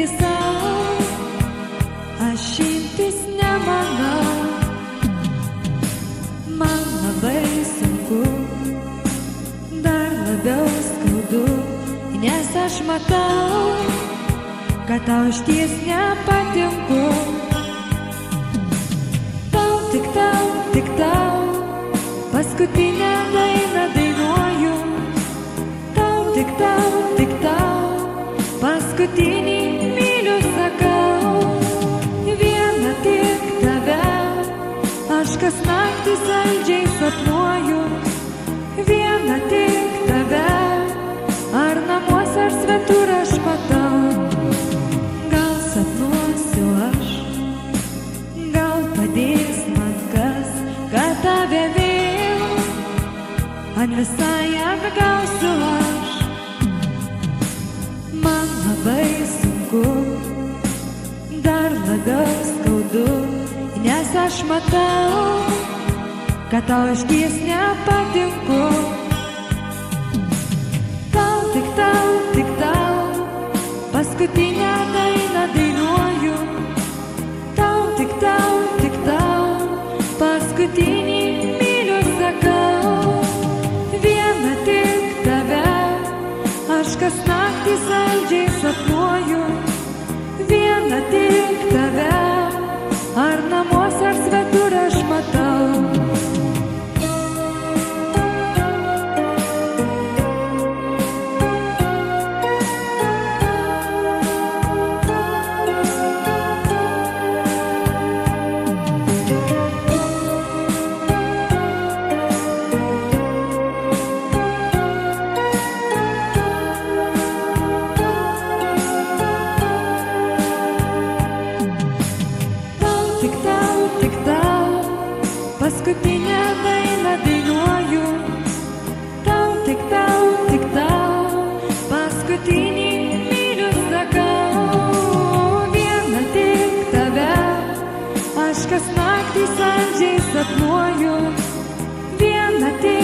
leisti savo, aš imtis nemanau. Man labai sunku, dar labiau skaudu, nes aš matau, kad tau iš ties nepatinku. Tau tik tau, tik tau, paskutinę dainą dainuoju. Tau tik tau, tik tau, paskutinį kas naktį saldžiai sapnuoju. Vieną tik tave, ar namuose ar svetur aš matau. Gal sapnuosiu aš, gal padės man kas, kad tave vėl, ant visai atgausiu nes aš matau, kad tau iš ties nepatinku. Tau tik tau, tik tau, paskutinę dainą dainuoju. Tau tik tau, tik tau, paskutinį myliu sakau. Vieną tik tave, aš kas naktį saldžiai ar namuose paskutinę dainą dainuoju. Tau tik tau, tik tau, paskutinį myliu sakau. Vieną tik tave, aš kas naktį saldžiai sapnuoju. Vieną tik